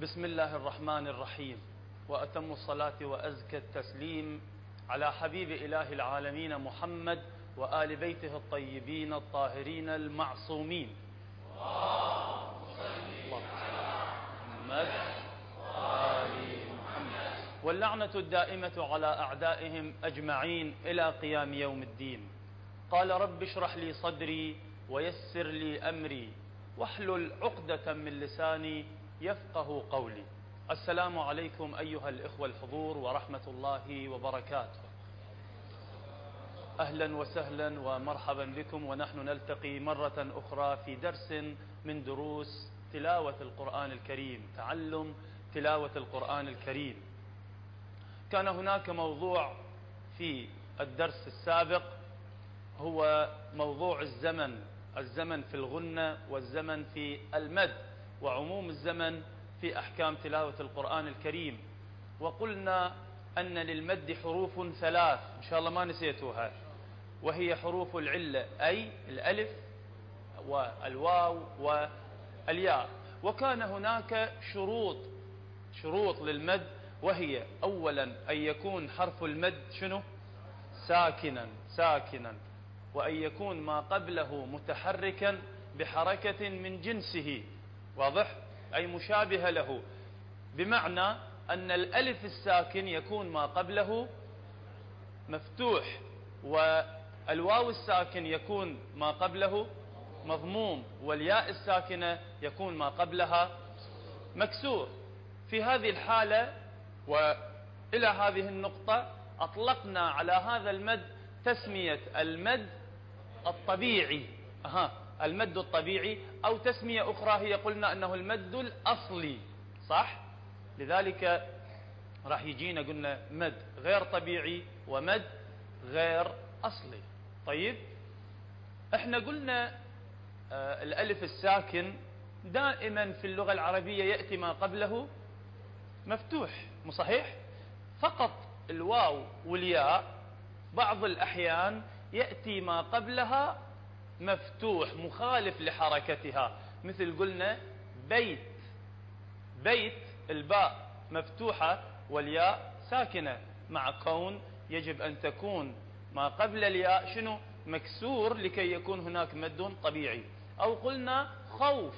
بسم الله الرحمن الرحيم. وأتم الصلاة وأزكى التسليم على حبيب إله العالمين محمد وآل بيته الطيبين الطاهرين المعصومين. محمد واللعنة الدائمة على أعدائهم أجمعين إلى قيام يوم الدين. قال رب اشرح لي صدري ويسر لي أمري واحلل عقدة من لساني يفقه قولي. السلام عليكم أيها الإخوة الحضور ورحمة الله وبركاته. أهلا وسهلا ومرحبا بكم ونحن نلتقي مرة أخرى في درس من دروس تلاوة القرآن الكريم تعلم تلاوة القرآن الكريم. كان هناك موضوع في الدرس السابق هو موضوع الزمن الزمن في الغنة والزمن في المد. وعموم الزمن في أحكام تلاوة القرآن الكريم. وقلنا أن للمد حروف ثلاث إن شاء الله ما نسيتوها. وهي حروف العلة أي الألف والواو والياء. وكان هناك شروط شروط للمد وهي أولا أن يكون حرف المد شنو؟ ساكنا ساكنا. وأن يكون ما قبله متحركا بحركة من جنسه. واضح؟ أي مشابهة له. بمعنى أن الألف الساكن يكون ما قبله مفتوح والواو الساكن يكون ما قبله مضموم والياء الساكنة يكون ما قبلها مكسور. في هذه الحالة وإلى هذه النقطة أطلقنا على هذا المد تسمية المد الطبيعي. أها. المد الطبيعي أو تسمية أخرى هي قلنا أنه المد الأصلي صح؟ لذلك راح يجينا قلنا مد غير طبيعي ومد غير أصلي. طيب إحنا قلنا آه الألف الساكن دائما في اللغة العربية يأتي ما قبله مفتوح مو صحيح؟ فقط الواو والياء بعض الأحيان يأتي ما قبلها مفتوح مخالف لحركتها. مثل قلنا بيت. بيت الباء مفتوحة والياء ساكنة. مع كون يجب أن تكون. ما قبل الياء شنو؟ مكسور لكي يكون هناك مد طبيعي. أو قلنا خوف.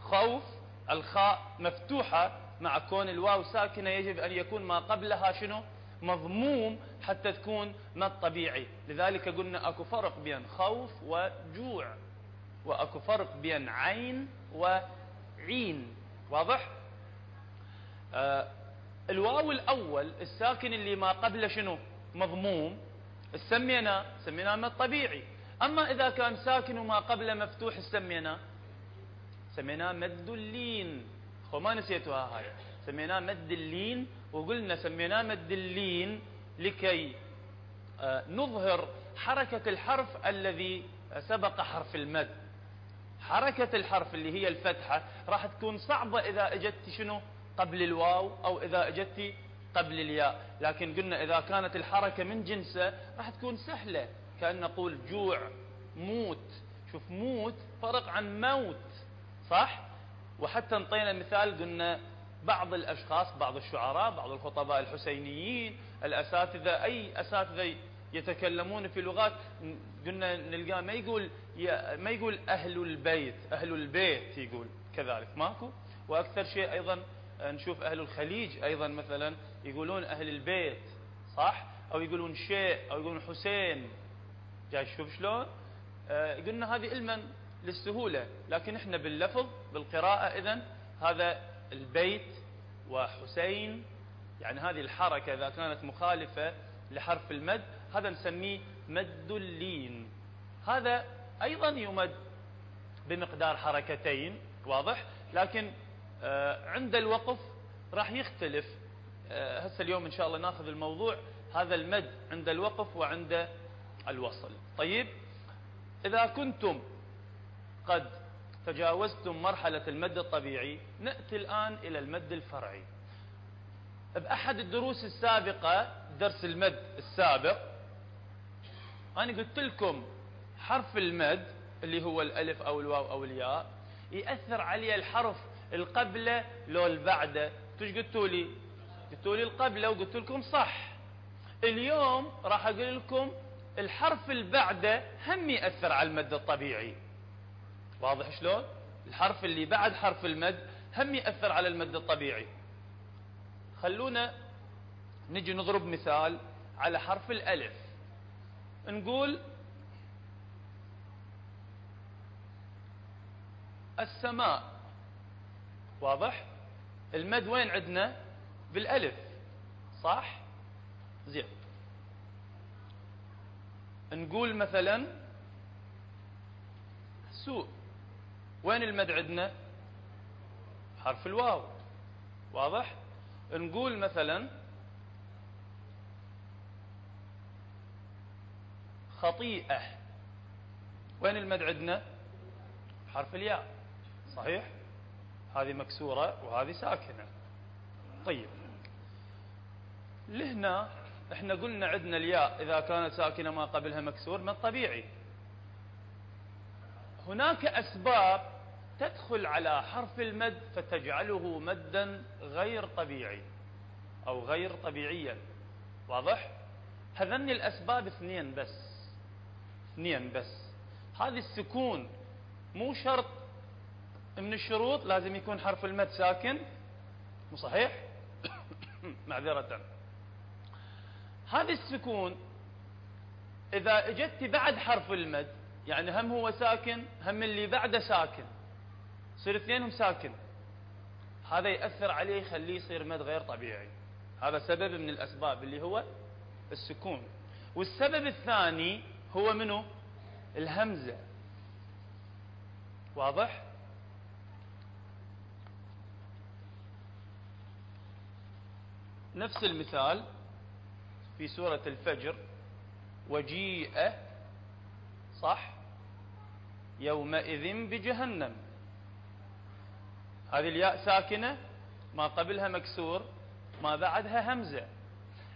خوف الخاء مفتوحة. مع كون الواو ساكنة يجب أن يكون ما قبلها شنو؟ مضموم. حتى تكون مد طبيعي لذلك قلنا أكو فرق بين خوف وجوع وأكو فرق بين عين وعين. واضح؟ آه الواو الأول الساكن اللي ما قبله شنو؟ مضموم. سمينا سميناه مد طبيعي أما إذا كان ساكن وما قبله مفتوح سميناه سميناه مد اللين خو ما نسيتوها هاي. سميناه مد اللين وقلنا سميناه مد اللين لكي آه، نظهر حركة الحرف الذي سبق حرف المد. حركة الحرف اللي هي الفتحة راح تكون صعبة إذا إجت شنو؟ قبل الواو أو إذا إجت قبل الياء. لكن قلنا إذا كانت الحركة من جنسه راح تكون سهلة. كأن نقول جوع موت. شوف موت فرق عن موت صح؟ وحتى انطينا مثال قلنا بعض الأشخاص بعض الشعراء بعض الخطباء الحسينيين الأساتذة أي أساتذة يتكلمون في لغات قلنا نلقاه ما يقول ما يقول أهل البيت أهل البيت يقول كذلك ماكو؟ وأكثر شيء أيضا نشوف أهل الخليج أيضا مثلا يقولون أهل البيت صح؟ أو يقولون شيء أو يقولون حسين. جاي تشوف شلون؟ آه قلنا هذه علما للسهولة لكن إحنا باللفظ بالقراءة إذن هذا البيت وحسين يعني هذه الحركة إذا كانت مخالفة لحرف المد هذا نسميه مد اللين. هذا أيضا يمد بمقدار حركتين واضح؟ لكن آه عند الوقف راح يختلف. آه هسه اليوم إن شاء الله ناخذ الموضوع هذا المد عند الوقف وعند الوصل. طيب إذا كنتم قد تجاوزتم مرحلة المد الطبيعي نأتي الآن إلى المد الفرعي. بأحد الدروس السابقة درس المد السابق أنا قلت لكم حرف المد اللي هو الألف أو الواو أو الياء يأثر عليه الحرف القبلة لو البعدة. توش قلتوا لي؟ قلتوا لي القبلة وقلت لكم صح. اليوم راح أقول لكم الحرف البعدة هم يأثر على المد الطبيعي. واضح شلون؟ الحرف اللي بعد حرف المد هم يأثر على المد الطبيعي. خلونا نجي نضرب مثال على حرف الألف. نقول السماء. واضح؟ المد وين عندنا؟ بالألف. صح؟ زين. نقول مثلا سوء وين المد عندنا؟ حرف الواو. واضح؟ نقول مثلا خطيئة. وين المد عندنا؟ حرف الياء. صحيح؟ هذه مكسورة وهذه ساكنة. طيب. لهنا إحنا قلنا عندنا الياء. إذا كانت ساكنة ما قبلها مكسور من طبيعي. هناك أسباب تدخل على حرف المد فتجعله مدا غير طبيعي أو غير طبيعيا. واضح؟ هذني الأسباب اثنين بس. اثنين بس. هذه السكون مو شرط من الشروط لازم يكون حرف المد ساكن. مو صحيح؟ معذرة. هذا السكون إذا إجت بعد حرف المد يعني هم هو ساكن هم اللي بعده ساكن. يصير اثنينهم ساكن. هذا يأثر عليه يخليه يصير مد غير طبيعي. هذا سبب من الأسباب اللي هو السكون. والسبب الثاني هو منه الهمزة. واضح؟ نفس المثال في سورة الفجر. وجيء صح؟ يومئذ بجهنم. هذه الياء ساكنة ما قبلها مكسور ما بعدها همزة.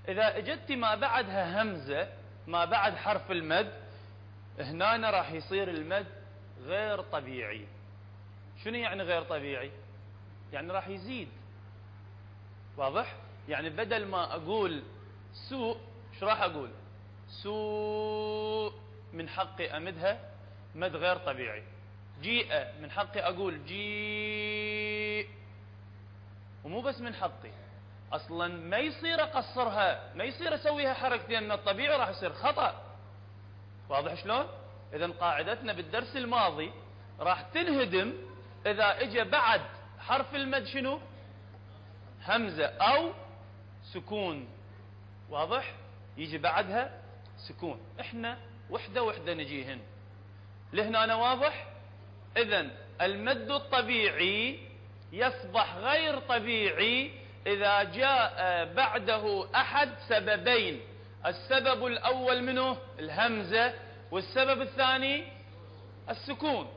إذا إجت ما بعدها همزة ما بعد حرف المد هنا راح يصير المد غير طبيعي. شنو يعني غير طبيعي؟ يعني راح يزيد. واضح؟ يعني بدل ما أقول سوء إيش راح أقول؟ سوء من حقي أمدها مد غير طبيعي. جيء من حقي أقول جيء. ومو بس من حقي أصلا ما يصير أقصرها ما يصير أسويها حركتين من الطبيعي راح يصير خطأ. واضح شلون؟ اذا قاعدتنا بالدرس الماضي راح تنهدم إذا اجى بعد حرف المد شنو؟ همزة أو سكون. واضح؟ يجي بعدها سكون. إحنا وحدة وحدة نجيهن. لهنا أنا واضح؟ إذا المد الطبيعي يصبح غير طبيعي إذا جاء بعده أحد سببين. السبب الأول منه الهمزة والسبب الثاني السكون.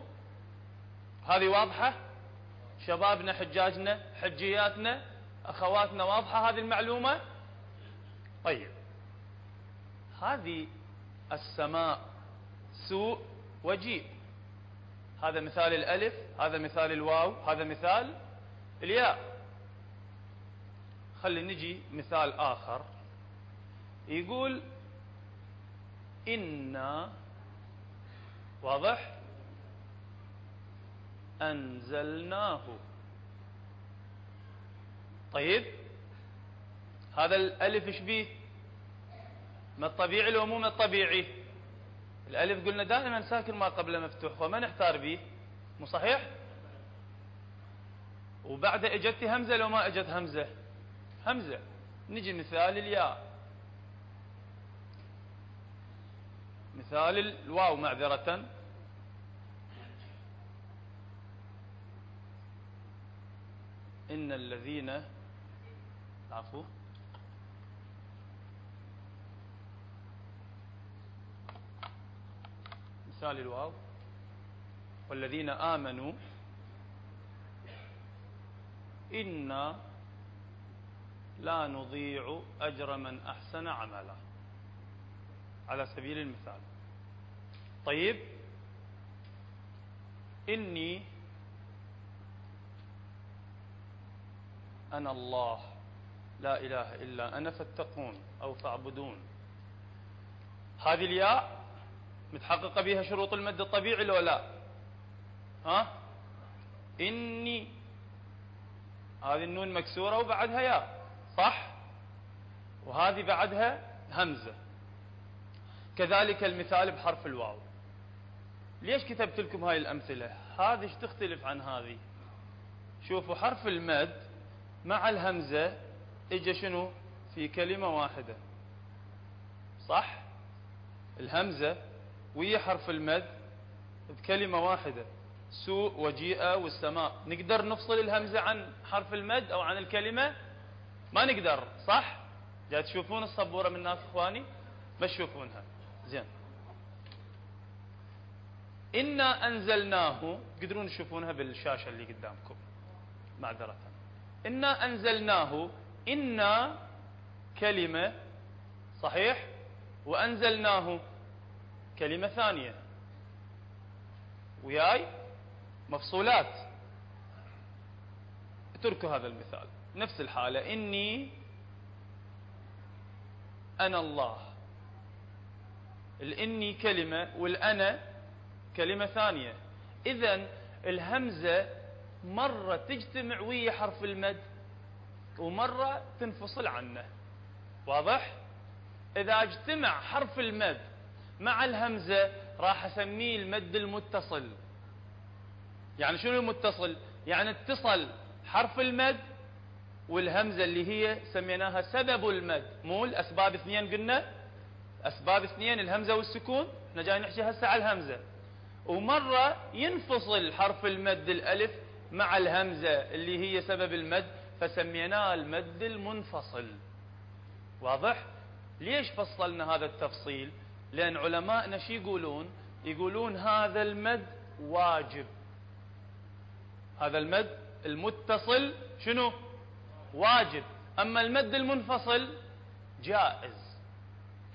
هذه واضحة؟ شبابنا حجاجنا حجياتنا أخواتنا واضحة هذه المعلومة؟ طيب. هذه السماء سوء وجيء. هذا مثال الألف هذا مثال الواو هذا مثال الياء. خلي نجي مثال آخر. يقول إنا واضح؟ أنزلناه. طيب هذا الألف إيش بيه؟ ما الطبيعي لو مو ما الطبيعي. الألف قلنا دائما ساكن ما قبله مفتوح وما نحتار به. مو صحيح؟ وبعد إجت همزة لو ما إجت همزة. همزة. نجي مثال الياء. مثال الواو معذرة. إن الذين عفو. مثال الواو. والذين آمنوا إنا لا نضيع أجر من أحسن عملا. على سبيل المثال. طيب. إني أنا الله. لا إله إلا أنا فاتقون أو فاعبدون. هذه الياء متحققة بها شروط المد الطبيعي لو لا؟ ها؟ إني هذه النون مكسورة وبعدها ياء صح؟ وهذه بعدها همزة. كذلك المثال بحرف الواو. ليش كتبت لكم هاي الأمثلة؟ هذه إيش تختلف عن هذه؟ شوفوا حرف المد مع الهمزة اجى شنو؟ في كلمة واحدة. صح؟ الهمزة ويا حرف المد بكلمة واحدة سوء وجيئة والسماء نقدر نفصل الهمزة عن حرف المد أو عن الكلمة؟ ما نقدر صح؟ جاي تشوفون الصبورة من الناس إخواني؟ ما تشوفونها. زين. إنا أنزلناه تقدرون تشوفونها بالشاشة اللي قدامكم معذرة. إنا أنزلناه إنا كلمة صحيح؟ وأنزلناه كلمة ثانية. وياي مفصولات. اتركوا هذا المثال. نفس الحالة. إني أنا الله. الإني كلمة والأنا كلمة ثانية. إذا الهمزة مرة تجتمع ويا حرف المد ومرة تنفصل عنه. واضح؟ إذا اجتمع حرف المد مع الهمزة راح أسميه المد المتصل. يعني شنو المتصل؟ يعني اتصل حرف المد والهمزة اللي هي سميناها سبب المد. مو الأسباب اثنين قلنا؟ أسباب اثنين الهمزة والسكون. إحنا جاي نحكي هسه على الهمزة. ومرة ينفصل حرف المد الألف مع الهمزة اللي هي سبب المد فسميناه المد المنفصل. واضح؟ ليش فصلنا هذا التفصيل؟ لأن علماءنا شو يقولون يقولون هذا المد واجب. هذا المد المتصل شنو؟ واجب. أما المد المنفصل جائز.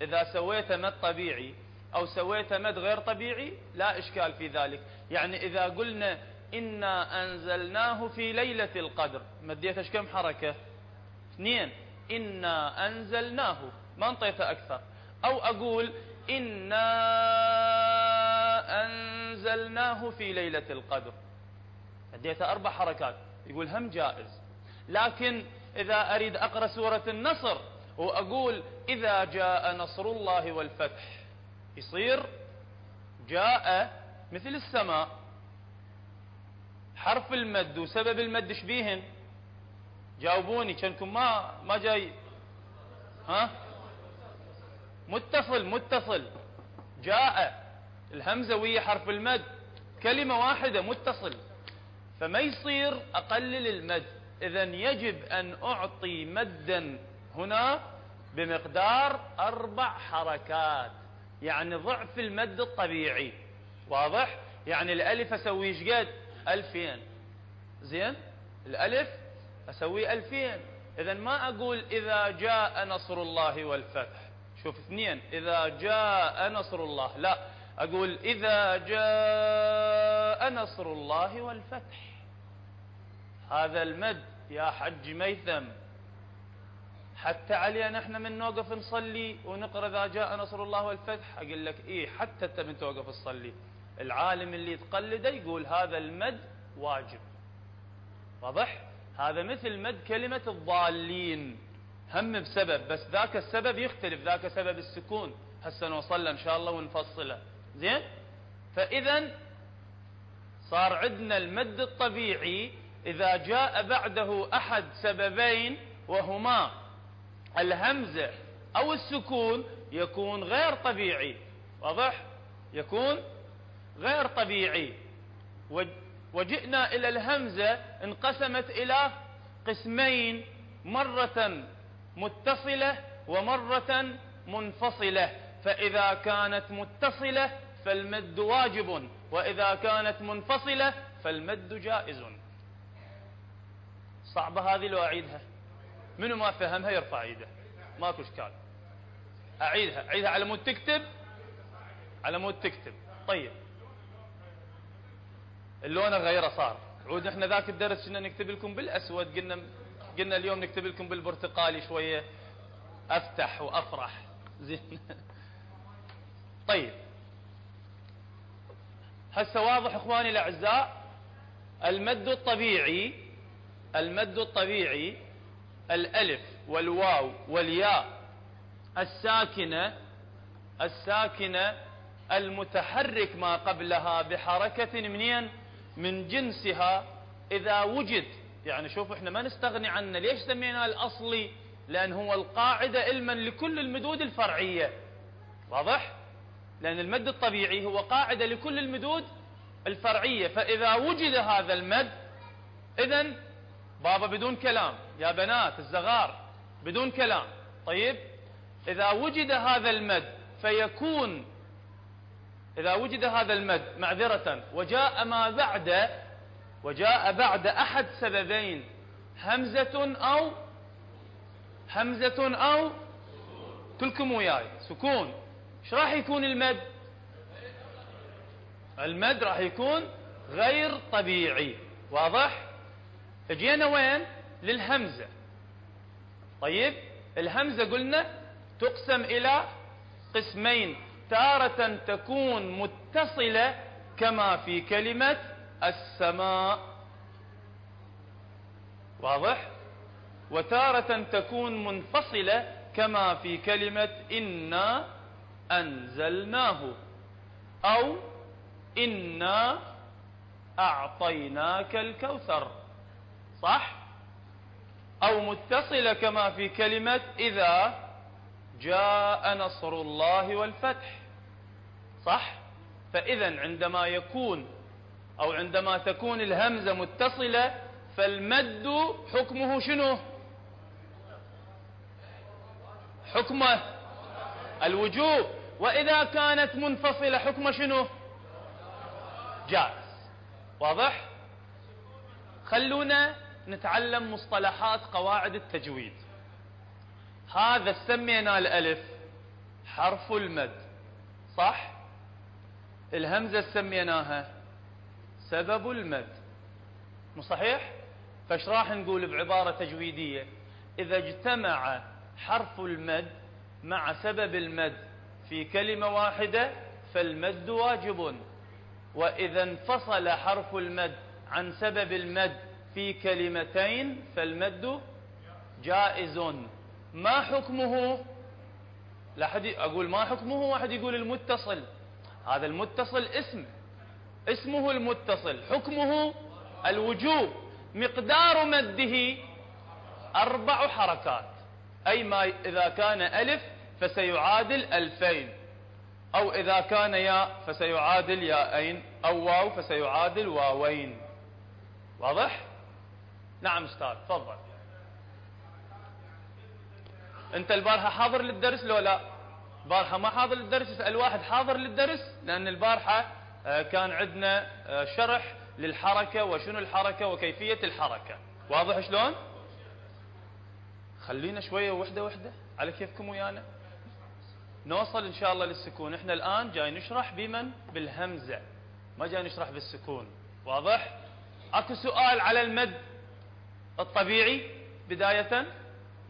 إذا سويت مد طبيعي أو سويت مد غير طبيعي لا إشكال في ذلك. يعني إذا قلنا إنا أنزلناه في ليلة القدر مديتش كم حركة؟ اثنين. إنا أنزلناه. ما انطيته أكثر. أو أقول إنا أنزلناه في ليلة القدر. أديته أربع حركات. يقول هم جائز. لكن إذا أريد أقرأ سورة النصر وأقول إذا جاء نصر الله والفتح يصير جاء مثل السماء. حرف المد وسبب المد شبيهن جاوبوني كأنكم ما ما جاي. ها؟ متصل متصل. جاء الهمزة ويا حرف المد. كلمة واحدة متصل. فما يصير أقلل المد. إذا يجب أن أعطي مدا هنا بمقدار أربع حركات. يعني ضعف المد الطبيعي. واضح؟ يعني الألف أسوي شقد ألفين. زين؟ الألف أسوي ألفين. إذا ما أقول إذا جاء نصر الله والفتح. شوف اثنين إذا جاء نصر الله. لا أقول إذا جاء نصر الله والفتح. هذا المد يا حج ميثم. حتى علينا إحنا من نوقف نصلي ونقرأ إذا جاء نصر الله والفتح. أقول لك إيه حتى أنت من توقف تصلي. العالم اللي يتقلده يقول هذا المد واجب. واضح؟ هذا مثل مد كلمة الضالين. هم بسبب بس ذاك السبب يختلف ذاك سبب السكون. هسه نوصل له إن شاء الله ونفصله. زين؟ فاذا صار عندنا المد الطبيعي إذا جاء بعده أحد سببين وهما الهمزه أو السكون يكون غير طبيعي. واضح؟ يكون غير طبيعي. وجئنا إلى الهمزة انقسمت إلى قسمين مرة متصلة ومرة منفصلة. فإذا كانت متصلة فالمد واجب وإذا كانت منفصلة فالمد جائز. صعبة هذه لو أعيدها. منو ما فهمها يرفع إيده. ماكو إشكال. أعيدها. أعيدها على مود تكتب. على مود تكتب. طيب. اللون غيره صار. عود إحنا ذاك الدرس كنا نكتب لكم بالأسود. قلنا قلنا اليوم نكتب لكم بالبرتقالي شوية. أفتح وأفرح. زين. طيب. هسه واضح إخواني الأعزاء المد الطبيعي المد الطبيعي الألف والواو والياء الساكنة الساكنة المتحرك ما قبلها بحركة منين؟ من جنسها إذا وجد يعني شوف إحنا ما نستغني عنه. ليش سميناه الأصلي؟ لأن هو القاعدة علما لكل المدود الفرعية. واضح؟ لأن المد الطبيعي هو قاعدة لكل المدود الفرعية. فإذا وجد هذا المد إذا بابا بدون كلام. يا بنات الزغار بدون كلام. طيب؟ إذا وجد هذا المد فيكون إذا وجد هذا المد معذرة وجاء ما بعد وجاء بعد أحد سببين همزة أو همزة أو كلكم وياي سكون. إيش راح يكون المد؟ المد راح يكون غير طبيعي. واضح؟ اجينا وين؟ للهمزة. طيب الهمزة قلنا تقسم إلى قسمين. تارة تكون متصلة كما في كلمة السماء. واضح؟ وتارة تكون منفصلة كما في كلمة إنا أنزلناه أو إنا أعطيناك الكوثر. صح؟ أو متصلة كما في كلمة إذا جاء نصر الله والفتح. صح؟ فإذا عندما يكون أو عندما تكون الهمزة متصلة فالمد حكمه شنو؟ حكمه. الوجوب. وإذا كانت منفصلة حكم شنو؟ جائز. واضح؟ خلونا نتعلم مصطلحات قواعد التجويد. هذا سمينا الألف حرف المد. صح؟ الهمزة سميناها سبب المد. مو صحيح؟ فايش راح نقول بعبارة تجويدية؟ إذا اجتمع حرف المد مع سبب المد في كلمة واحدة فالمد واجب. وإذا انفصل حرف المد عن سبب المد في كلمتين فالمد جائز. ما حكمه؟ لا حد أقول ما حكمه واحد يقول المتصل. هذا المتصل اسم. اسمه المتصل حكمه الوجوب مقدار مده أربع حركات أي ما إذا كان ألف فسيعادل ألفين أو إذا كان ياء فسيعادل ياءين أو واو فسيعادل واوين واضح؟ نعم أستاذ تفضل أنت البارحة حاضر للدرس لو لا؟ البارحة ما حاضر للدرس اسأل واحد حاضر للدرس لأن البارحة كان عندنا آه، شرح للحركة وشنو الحركة وكيفية الحركة. واضح شلون؟ خلينا شوية وحدة وحدة. على كيفكم ويانا؟ نوصل إن شاء الله للسكون. إحنا الآن جاي نشرح بمن؟ بالهمزة. ما جاي نشرح بالسكون. واضح؟ أكو سؤال على المد الطبيعي بداية؟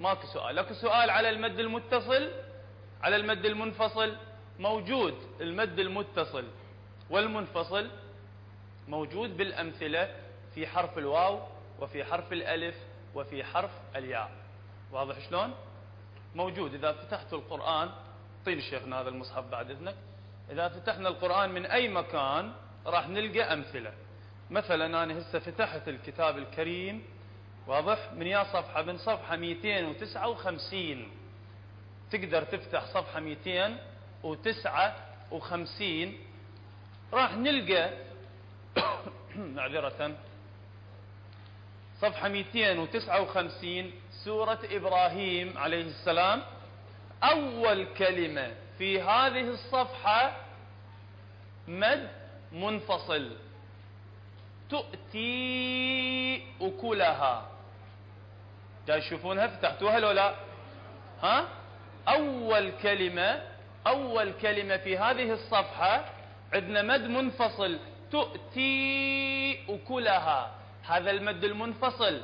ماكو سؤال. أكو سؤال على المد المتصل؟ على المد المنفصل؟ موجود. المد المتصل. والمنفصل موجود بالأمثلة في حرف الواو وفي حرف الألف وفي حرف الياء. واضح شلون؟ موجود. إذا فتحت القرآن طين شيخنا هذا المصحف بعد إذنك. إذا فتحنا القرآن من أي مكان راح نلقى أمثلة. مثلا أنا هسه فتحت الكتاب الكريم واضح؟ من يا صفحة من صفحة 259 تقدر تفتح صفحة 259 راح نلقى معذرة. صفحة 259 سورة إبراهيم عليه السلام. أول كلمة في هذه الصفحة مد منفصل. تؤتي أكلها. تشوفونها؟ فتحتوها لو لا؟ ها؟ أول كلمة أول كلمة في هذه الصفحة عندنا مد منفصل تؤتي أكلها. هذا المد المنفصل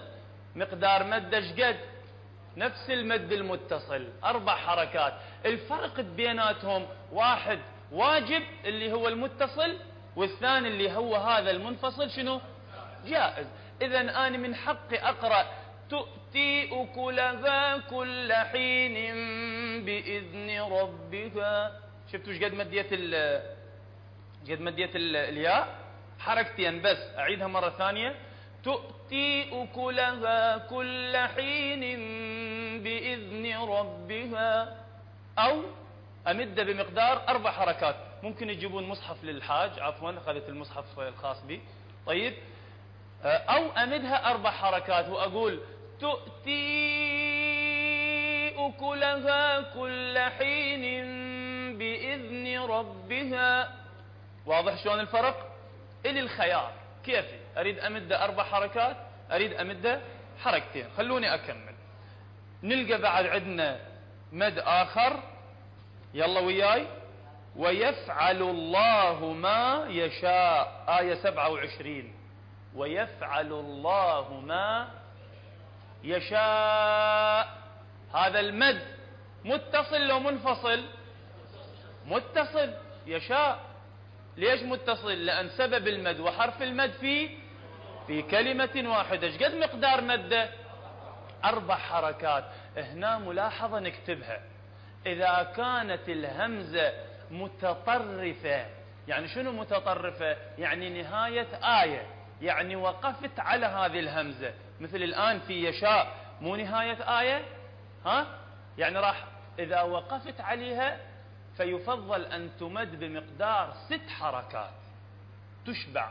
مقدار مد شقد نفس المد المتصل. أربع حركات. الفرق بيناتهم واحد واجب اللي هو المتصل والثاني اللي هو هذا المنفصل شنو؟ جائز. إذا أنا من حقي أقرأ تؤتي أكلها كل حين بإذن ربها شفتوا إيش قد مديت قد مديت الياء. حركتين بس. أعيدها مرة ثانية. تؤتي أكلها كل حين بإذن ربها. أو أمد بمقدار أربع حركات. ممكن يجيبون مصحف للحاج. عفوا أخذت المصحف الخاص بي. طيب. أو أمدها أربع حركات. وأقول تؤتي أكلها كل حين بإذن ربها. واضح شلون الفرق؟ إلي الخيار. كيفي؟ أريد أمد أربع حركات أريد أمد حركتين. خلوني أكمل. نلقى بعد عندنا مد آخر. يلا وياي. ويفعل الله ما يشاء. آية 27 ويفعل الله ما يشاء. هذا المد متصل لو منفصل؟ متصل. يشاء. ليش متصل؟ لأن سبب المد وحرف المد في في كلمة واحدة. قد مقدار مده أربع حركات. هنا ملاحظة نكتبها. إذا كانت الهمزة متطرفة يعني شنو متطرفة؟ يعني نهاية آية يعني وقفت على هذه الهمزة. مثل الآن في يشاء مو نهاية آية؟ ها؟ يعني راح إذا وقفت عليها فيفضل أن تمد بمقدار ست حركات. تشبع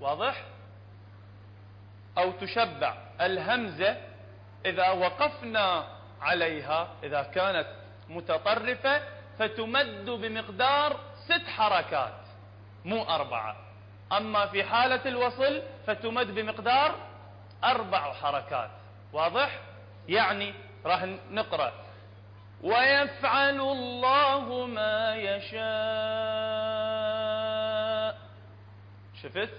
واضح؟ أو تشبع. الهمزة إذا وقفنا عليها إذا كانت متطرفة فتمد بمقدار ست حركات مو أربعة. أما في حالة الوصل فتمد بمقدار أربع حركات واضح؟ يعني راح نقرأ. ويفعل الله ما يشاء. شفت؟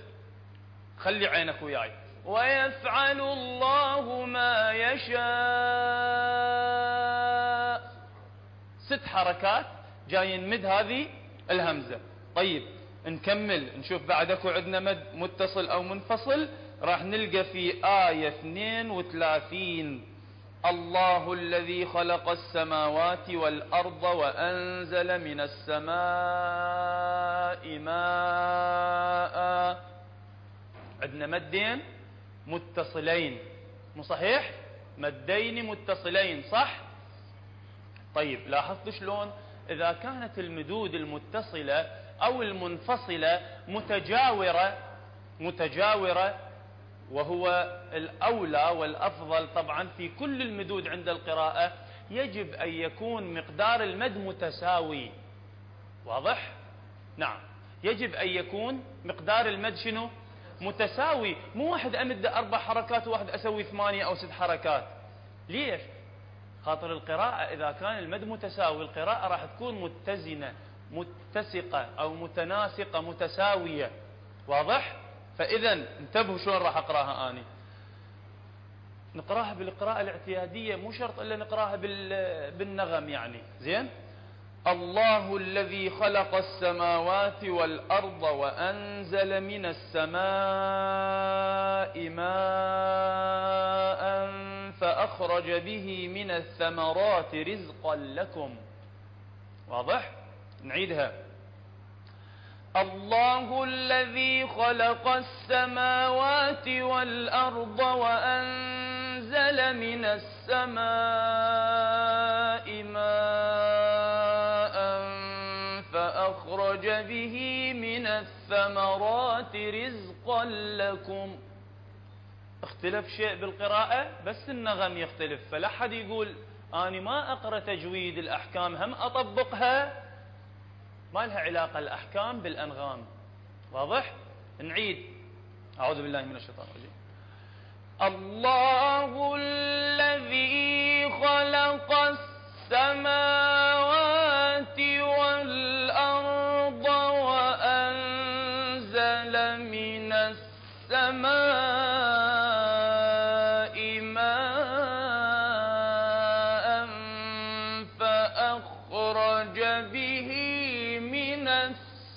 خلي عينك وياي. ويفعل الله ما يشاء. ست حركات جاي نمد هذه الهمزة. طيب نكمل. نشوف بعد اكو عندنا مد متصل أو منفصل. راح نلقى في آية 32 الله الذي خلق السماوات والأرض وأنزل من السماء ماء. عندنا مدين متصلين. مو صحيح؟ مدين متصلين صح؟ طيب لاحظت شلون؟ إذا كانت المدود المتصلة أو المنفصلة متجاورة متجاورة وهو الأولى والأفضل طبعا في كل المدود عند القراءة يجب أن يكون مقدار المد متساوي واضح؟ نعم يجب أن يكون مقدار المد شنو؟ متساوي مو واحد أمد أربع حركات وواحد أسوي ثمانية أو ست حركات ليش؟ خاطر القراءة إذا كان المد متساوي القراءة راح تكون متزنة متسقة أو متناسقة متساوية واضح؟ فإذا انتبهوا شلون راح أقرأها أني. نقراها بالقراءة الاعتيادية مو شرط إلا نقراها بالنغم يعني. زين؟ الله الذي خلق السماوات والأرض وأنزل من السماء ماء فأخرج به من الثمرات رزقا لكم. واضح؟ نعيدها. الله الذي خلق السماوات والأرض وأنزل من السماء ماء فأخرج به من الثمرات رزقا لكم. اختلف شيء بالقراءة؟ بس النغم يختلف. فلا حد يقول أنا ما أقرأ تجويد الأحكام هم أطبقها؟ ما لها علاقة الأحكام بالأنغام. واضح؟ نعيد. أعوذ بالله من الشيطان الرجيم. الله الذي خلق السماوات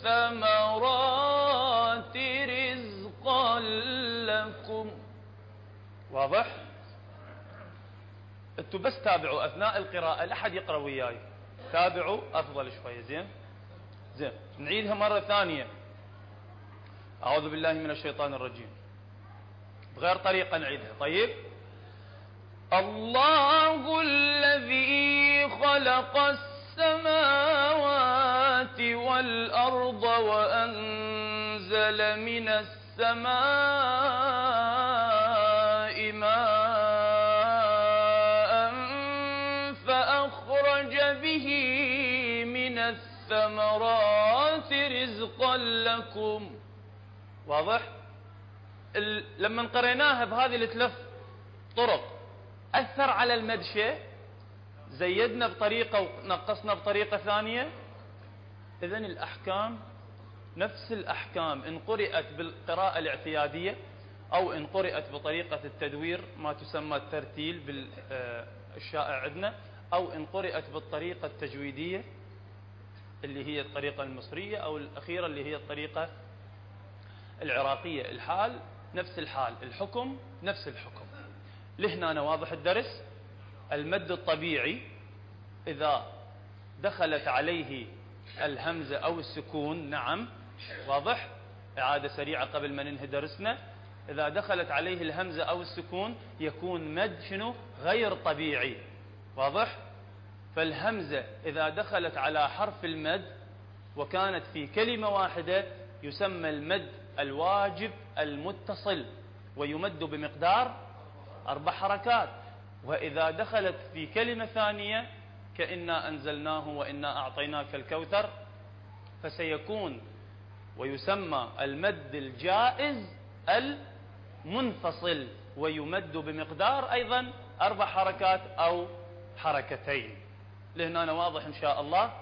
الثمرات رزقا لكم. واضح؟ أنتوا بس تابعوا أثناء القراءة لا أحد يقرأ وياي. تابعوا أفضل شوية. زين؟ زين. نعيدها مرة ثانية. أعوذ بالله من الشيطان الرجيم. بغير طريقة نعيدها. طيب. الله الذي خلق السماوات والأرض وأنزل من السماء ماء فأخرج به من الثمرات رزقا لكم. واضح؟ لما قريناها بهذه الثلاث طرق أثر على المد شيء زيدنا بطريقة ونقصنا بطريقة ثانية. إذا الأحكام نفس الأحكام إن قرأت بالقراءة الاعتيادية أو إن قرأت بطريقة التدوير ما تسمى الترتيل بالشائع عندنا أو إن قرأت بالطريقة التجويدية اللي هي الطريقة المصرية أو الأخيرة اللي هي الطريقة العراقية. الحال نفس الحال الحكم نفس الحكم. لهنا واضح الدرس؟ المد الطبيعي إذا دخلت عليه الهمزة أو السكون نعم. واضح؟ إعادة سريعة قبل ما ننهي درسنا. إذا دخلت عليه الهمزة أو السكون يكون مد شنو غير طبيعي. واضح؟ فالهمزة إذا دخلت على حرف المد وكانت في كلمة واحدة يسمى المد الواجب المتصل ويمد بمقدار أربع حركات. وإذا دخلت في كلمة ثانية كإنا أنزلناه وإنا أعطيناك الكوثر فسيكون ويسمى المد الجائز المنفصل ويمد بمقدار أيضا أربع حركات أو حركتين. لهنا واضح إن شاء الله.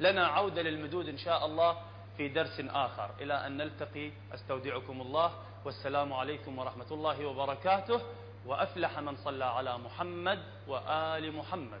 لنا عودة للمدود إن شاء الله في درس آخر. إلى أن نلتقي أستودعكم الله. والسلام عليكم ورحمة الله وبركاته. وأفلح من صلى على محمد وآل محمد.